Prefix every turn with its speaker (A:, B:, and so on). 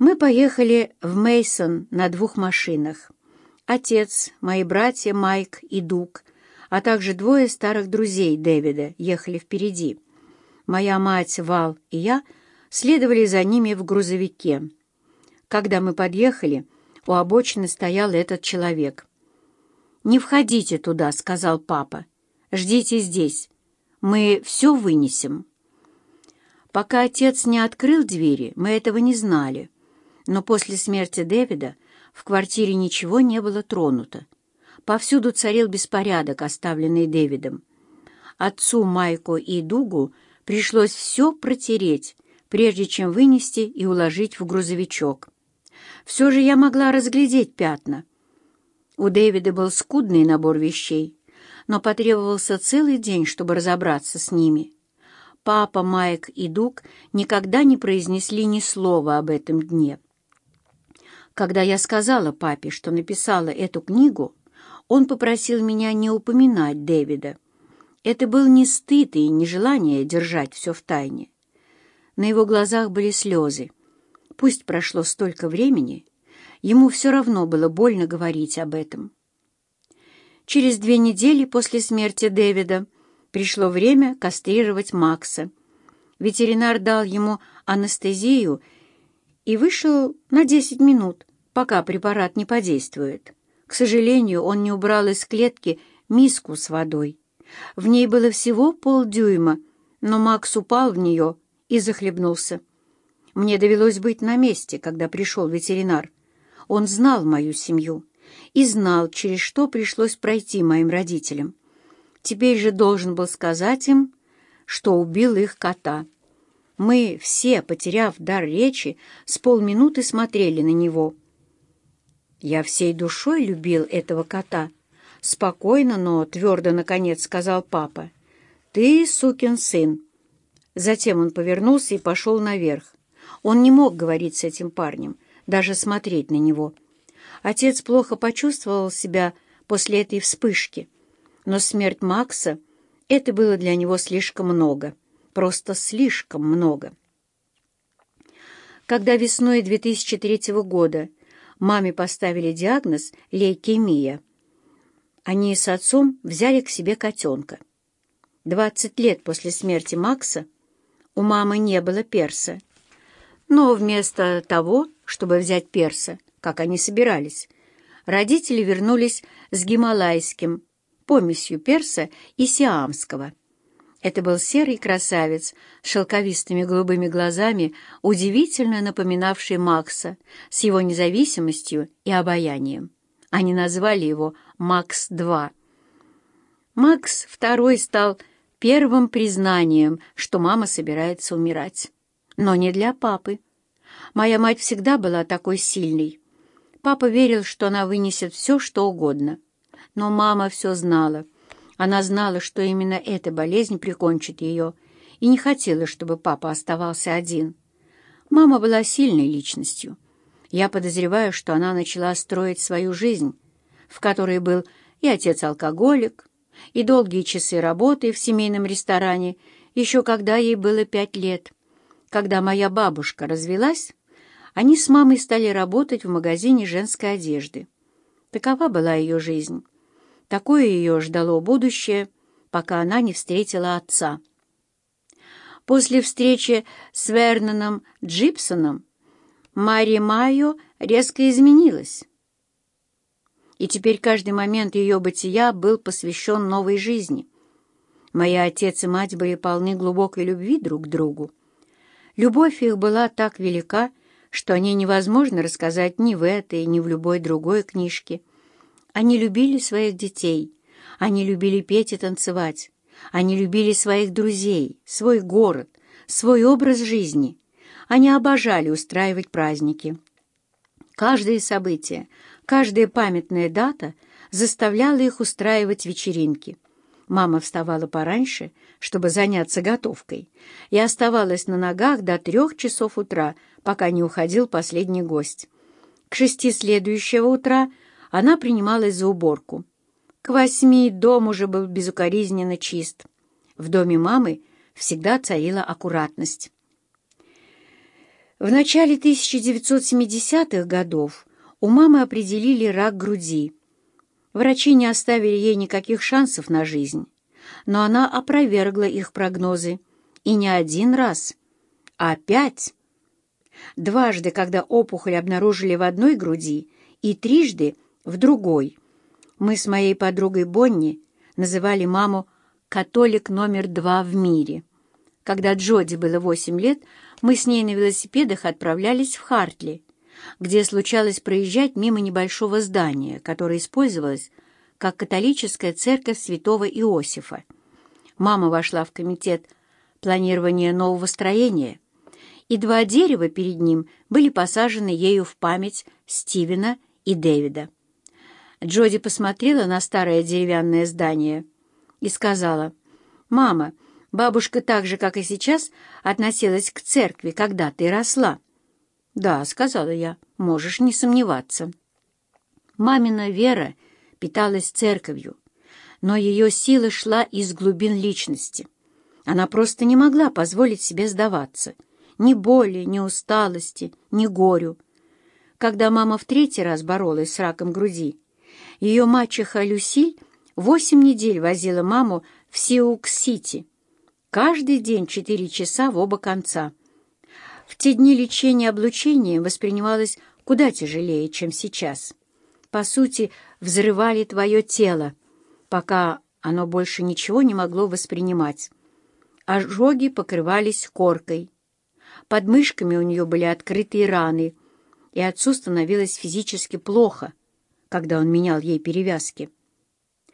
A: Мы поехали в Мейсон на двух машинах. Отец, мои братья Майк и Дуг, а также двое старых друзей Дэвида ехали впереди. Моя мать Вал и я следовали за ними в грузовике. Когда мы подъехали, у обочины стоял этот человек. «Не входите туда», — сказал папа. «Ждите здесь. Мы все вынесем». Пока отец не открыл двери, мы этого не знали. Но после смерти Дэвида в квартире ничего не было тронуто. Повсюду царил беспорядок, оставленный Дэвидом. Отцу Майку и Дугу пришлось все протереть, прежде чем вынести и уложить в грузовичок. Все же я могла разглядеть пятна. У Дэвида был скудный набор вещей, но потребовался целый день, чтобы разобраться с ними. Папа, Майк и Дуг никогда не произнесли ни слова об этом дне. Когда я сказала папе, что написала эту книгу, он попросил меня не упоминать Дэвида. Это был не стыд и не желание держать все в тайне. На его глазах были слезы. Пусть прошло столько времени, ему все равно было больно говорить об этом. Через две недели после смерти Дэвида пришло время кастрировать Макса. Ветеринар дал ему анестезию и вышел на десять минут, пока препарат не подействует. К сожалению, он не убрал из клетки миску с водой. В ней было всего полдюйма, но Макс упал в нее и захлебнулся. Мне довелось быть на месте, когда пришел ветеринар. Он знал мою семью и знал, через что пришлось пройти моим родителям. Теперь же должен был сказать им, что убил их кота. Мы все, потеряв дар речи, с полминуты смотрели на него — я всей душой любил этого кота. Спокойно, но твердо, наконец, сказал папа. «Ты сукин сын». Затем он повернулся и пошел наверх. Он не мог говорить с этим парнем, даже смотреть на него. Отец плохо почувствовал себя после этой вспышки, но смерть Макса — это было для него слишком много, просто слишком много. Когда весной 2003 года Маме поставили диагноз лейкемия. Они с отцом взяли к себе котенка. Двадцать лет после смерти Макса у мамы не было перса. Но вместо того, чтобы взять перса, как они собирались, родители вернулись с гималайским, помесью перса и сиамского — это был серый красавец с шелковистыми голубыми глазами, удивительно напоминавший Макса с его независимостью и обаянием. Они назвали его «Макс-2». Макс II стал первым признанием, что мама собирается умирать. Но не для папы. Моя мать всегда была такой сильной. Папа верил, что она вынесет все, что угодно. Но мама все знала — она знала, что именно эта болезнь прикончит ее, и не хотела, чтобы папа оставался один. Мама была сильной личностью. Я подозреваю, что она начала строить свою жизнь, в которой был и отец-алкоголик, и долгие часы работы в семейном ресторане, еще когда ей было пять лет. Когда моя бабушка развелась, они с мамой стали работать в магазине женской одежды. Такова была ее жизнь. Такое ее ждало будущее, пока она не встретила отца. После встречи с Верноном Джипсоном Мари Майо резко изменилась. И теперь каждый момент ее бытия был посвящен новой жизни. Мои отец и мать были полны глубокой любви друг к другу. Любовь их была так велика, что о ней невозможно рассказать ни в этой, ни в любой другой книжке. Они любили своих детей, они любили петь и танцевать, они любили своих друзей, свой город, свой образ жизни. Они обожали устраивать праздники. Каждое событие, каждая памятная дата заставляла их устраивать вечеринки. Мама вставала пораньше, чтобы заняться готовкой, и оставалась на ногах до трех часов утра, пока не уходил последний гость. К шести следующего утра она принималась за уборку. К восьми дом уже был безукоризненно чист. В доме мамы всегда царила аккуратность. В начале 1970-х годов у мамы определили рак груди. Врачи не оставили ей никаких шансов на жизнь, но она опровергла их прогнозы, и не один раз, а пять. Дважды, когда опухоль обнаружили в одной груди, и трижды в другой. Мы с моей подругой Бонни называли маму «католик номер два в мире». Когда Джоди было восемь лет, мы с ней на велосипедах отправлялись в Хартли, где случалось проезжать мимо небольшого здания, которое использовалось как католическая церковь святого Иосифа. Мама вошла в комитет планирования нового строения, и два дерева перед ним были посажены ею в память Стивена и Дэвида. Джоди посмотрела на старое деревянное здание и сказала, «Мама, Бабушка так же, как и сейчас, относилась к церкви, когда ты росла. «Да», — сказала я, — «можешь не сомневаться». Мамина вера питалась церковью, но ее сила шла из глубин личности. Она просто не могла позволить себе сдаваться. Ни боли, ни усталости, ни горю. Когда мама в третий раз боролась с раком груди, ее мачеха Люсиль восемь недель возила маму в Сиук-Сити, Каждый день четыре часа в оба конца. В те дни лечение облучением воспринималось куда тяжелее, чем сейчас. По сути, взрывали твое тело, пока оно больше ничего не могло воспринимать. Ожоги покрывались коркой. Под мышками у нее были открытые раны, и отцу становилось физически плохо, когда он менял ей перевязки.